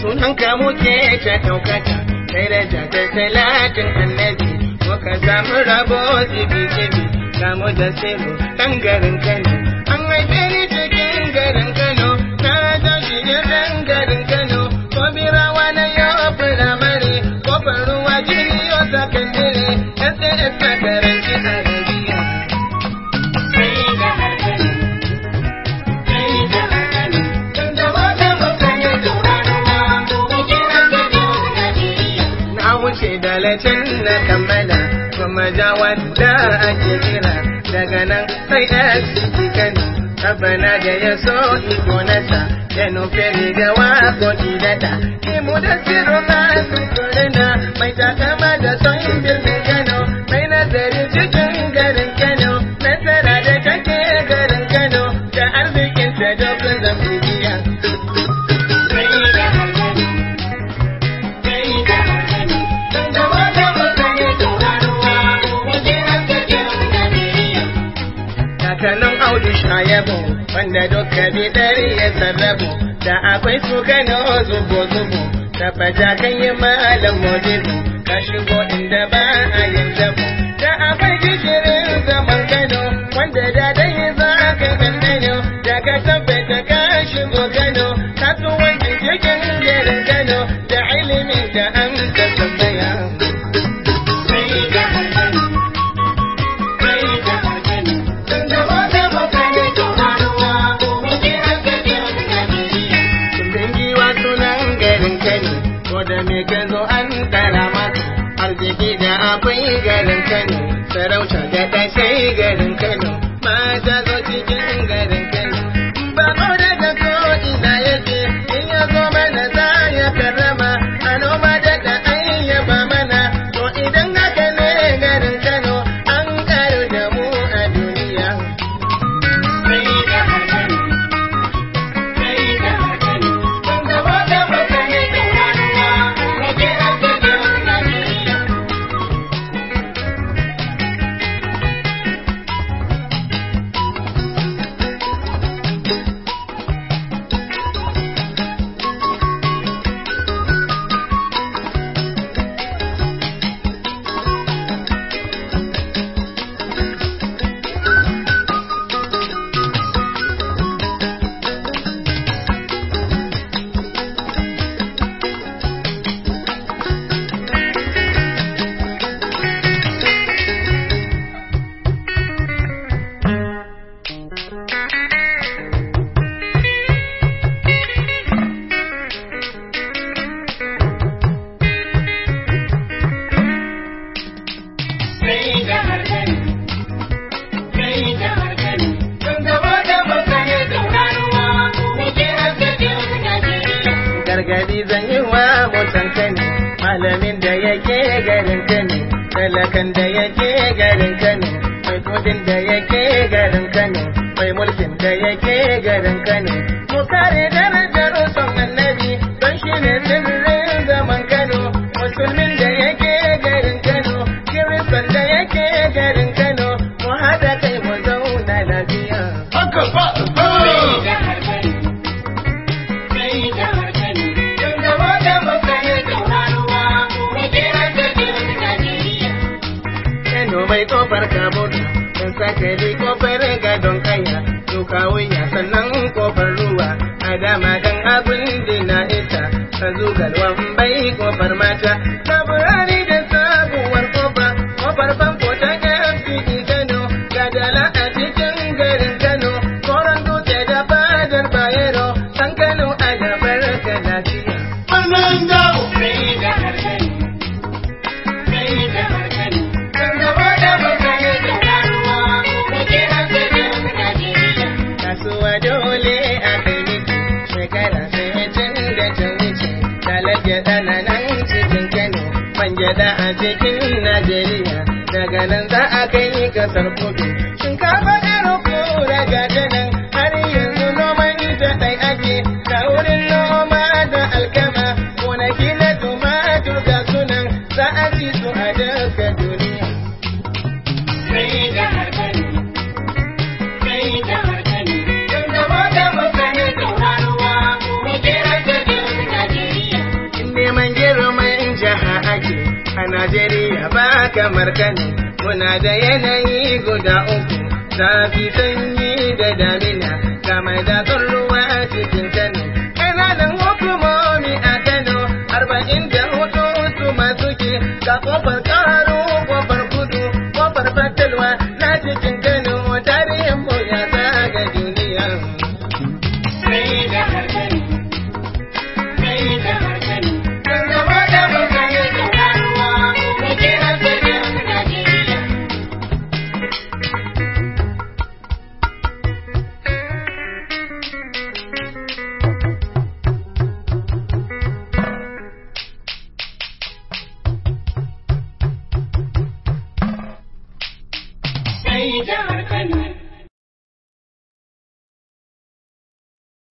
sunanka muke ta ɗaukaka kai da jata talatin annabi. Muka samu rabo zibi zibi samu da siru ɗan garin Kano. An haife ni cikin garin Kano na tashi ɗan garin Kano. Ko birawa na yau firamare ƙofar ruwa jini yau sakandire SAS na karanci arabiya dalacin na kammala kuma jawar da ake kira. Daga nan sai SCG Kano Abana da ya so iko nasa ya nufe riga waƙoƙi dada Imu da siro masu Kakanin Audu Shayabo wanda duka bidari ya sarrabu. Da akwai su Kano zubo zubo. Da baja kan yi malam modibu ka shigo inda ba a yin zabo. Da akwai gishirin zaman Kano wanda da dai za ka dandano da ka tabbata ka shigo Kano kasuwanci cikin garin Kano da ilimin da an ka tambaya. Kano, da me ka zo an tara maka. Arziki da akwai garin Kano, sarauta da ta sai garin gargaɗi zan yi wa mutan kano malamin da yake garin kano talakan da yake garin kano mai kuɗin da yake garin kano mai mulkin da yake garin kano mu kare darajar son annabi don shi ne sirrin zaman kano. Musulmin da yake garin kano kiristan da yake garin kano. Dama kan abin dina isa, ka zugalwan bai ƙofar mata, a cikin Najeriya. Daga nan za a kai ƙasar kudu. Shinkafa ero kura ga Najeriya ba kamar Kano, muna da yanayi guda uku, zafi sanyi da damina, kama da ruwa cikin Kano. Ƙananan hukumomi a Kano, arba'in da huɗu su masu ke, ga ƙofar ƙaro, ƙofar kudu, ƙofar fatalwa na cikin Kano, Da martani.